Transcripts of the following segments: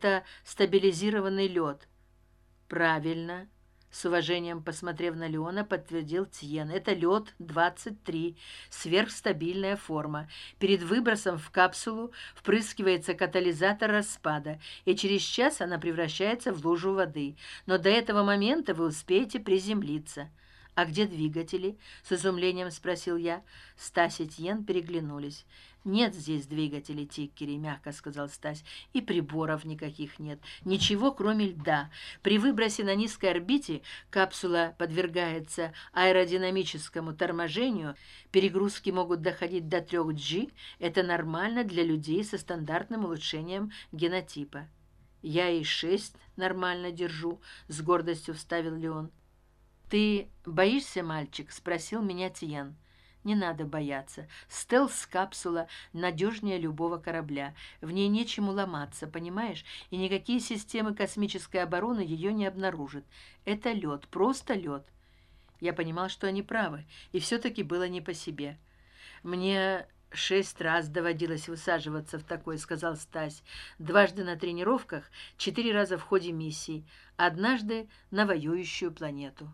это стабилизированный лед. Правильно с уважением посмотрев на леона подтвердил тьен. Это лед двадцать три сверхстабильная форма. Перед выбросом в капсулу впрыскивается катализатор распада и через час она превращается в лужу воды. Но до этого момента вы успеете приземлиться а где двигатели с изумлением спросил я. Стась и тьен переглянулись. Нет здесь двигателей тиккери мягко сказал стась. И приборов никаких нет. Ничего кроме льда. При выбросе на низкой орбите капсула подвергается аэродинамическому торможению. Перегрузки могут доходить до трех g. Это нормально для людей со стандартным улучшением генотипа я и шесть нормально держу с гордостью вставил леон ты боишься мальчик спросил меня тиен. Не надо бояться. Стелс капсула надежнее любого корабля. В ней нечему ломаться понимаешь? И никакие системы космической обороны ее не обнаружат. Это лед просто лед я понимал что они правы и все таки было не по себе. Мне шесть раз доводилось высаживаться в такой сказал стась. Дважды на тренировках четыре раза в ходе миссий однажды на воюющую планету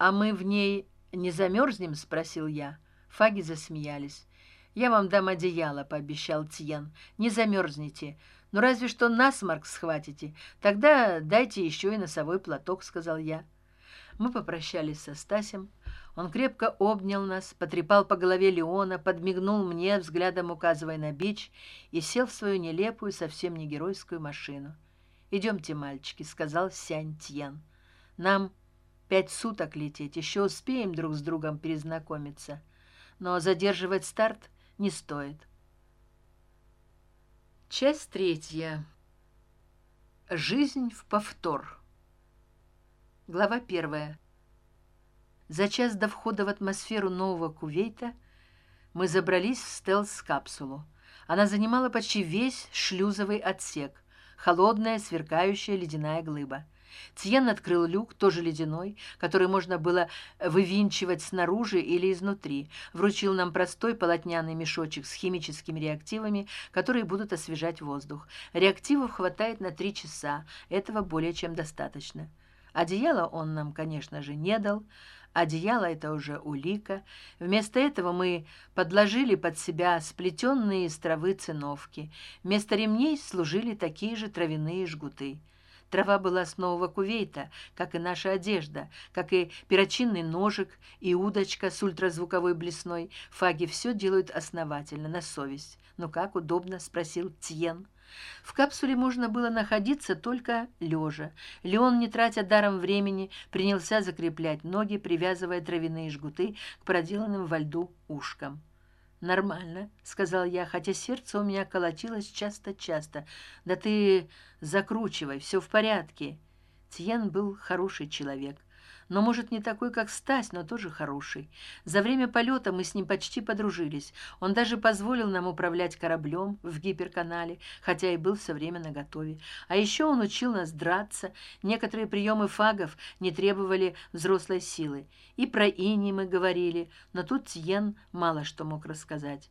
а мы в ней не замерзнем спросил я. Фаги засмеялись. Я вам дам одеяло пообещал тьен. Не замерзнете. Ну разве что насморк схватите. Тогда дайте еще и носовой платок сказал я. Мы попрощались со стасем. Он крепко обнял нас потрепал по голове леона подмигнул мне взглядом указывая на бич и сел в свою нелепую совсем не геройскую машину идемте мальчики сказал сянь тьен нам пять суток лететь еще успеем друг с другом перезнакомиться. Но задерживать старт не стоит. Часть третья. Жизнь в повтор. Глава первая. За час до входа в атмосферу нового кувейта мы забрались в стелс капсулу она занимала почти весь шлюзовый отсек. Холодная сверкающая ледяная глыба Тьен открыл люк, тоже ледяной, который можно было вывинчивать снаружи или изнутри. Вручил нам простой полотняный мешочек с химическими реактивами, которые будут освежать воздух. Реактивов хватает на три часа, этого более чем достаточно. Одеяло он нам, конечно же, не дал. Одеяло — это уже улика. Вместо этого мы подложили под себя сплетенные из травы циновки. Вместо ремней служили такие же травяные жгуты трава была с нового кувейта как и наша одежда как и перочинный ножик и удочка с ультразвуковой блесной. Фаги все делают основательно на совесть. Ну как удобно спросил тьен. В капсуле можно было находиться только лежа леон не тратя даром времени принялся закреплять ноги привязывая травяные жгуты к проделанным во льду ушкам нормально сказал я хотя сердце у меня колотилось часто часто да ты закручивай все в порядке тьен был хороший человек но может не такой как стась но тоже хороший. За время полета мы с ним почти подружились. Он даже позволил нам управлять кораблем в гиперканале хотя и был все время наготове. А еще он учил нас драться. Некоторые приемы фагов не требовали взрослой силы. И про ини мы говорили но тут тьен мало что мог рассказать.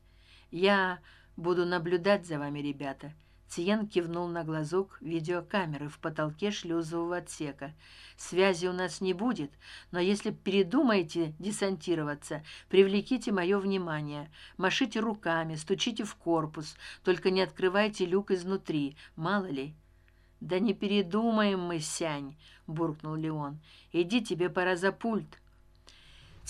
Я буду наблюдать за вами ребята Циен кивнул на глазок видеокамеры в потолке шлюзового отсека. «Связи у нас не будет, но если передумаете десантироваться, привлеките мое внимание. Машите руками, стучите в корпус, только не открывайте люк изнутри, мало ли». «Да не передумаем мы, Сянь!» — буркнул Леон. «Иди, тебе пора за пульт».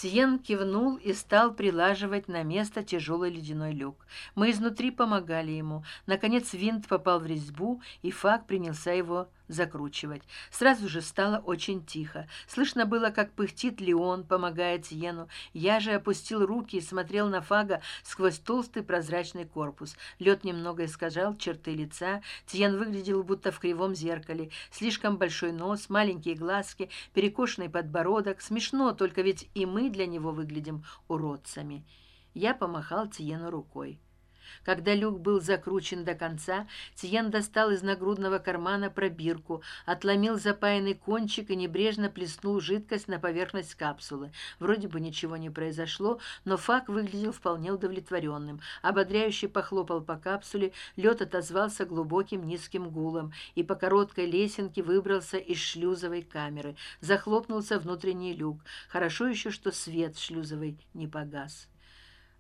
Тьен кивнул и стал прилаживать на место тяжелый ледяной люк. Мы изнутри помогали ему. Наконец винт попал в резьбу, и Фак принялся его закручивать. Сразу же стало очень тихо. Слышно было, как пыхтит Леон, помогая Тьену. Я же опустил руки и смотрел на Фага сквозь толстый прозрачный корпус. Лед немного искажал черты лица. Тьен выглядел будто в кривом зеркале. Слишком большой нос, маленькие глазки, перекошенный подбородок. Смешно, только ведь и мы для него выглядим уродцами. Я помахал Тьену рукой. Когда люк был закручен до конца тиен достал из нагрудного кармана пробирку отломил запаянный кончик и небрежно плеснул жидкость на поверхность капсулы. Вроде бы ничего не произошло но фак выглядел вполне удовлетворенным. Ободряюще похлопал по капсуле лед отозвался глубоким низким гулом и по короткой лесенке выбрался из шлюзовой камеры. Захлопнулся внутренний люк. Хорошо еще что свет шлюзовый не погас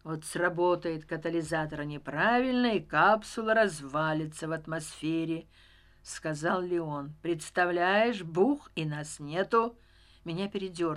вот сработает катализатор неправильно и капсула развалится в атмосфере сказал леон представляешь бух и нас нету. Меня передернуло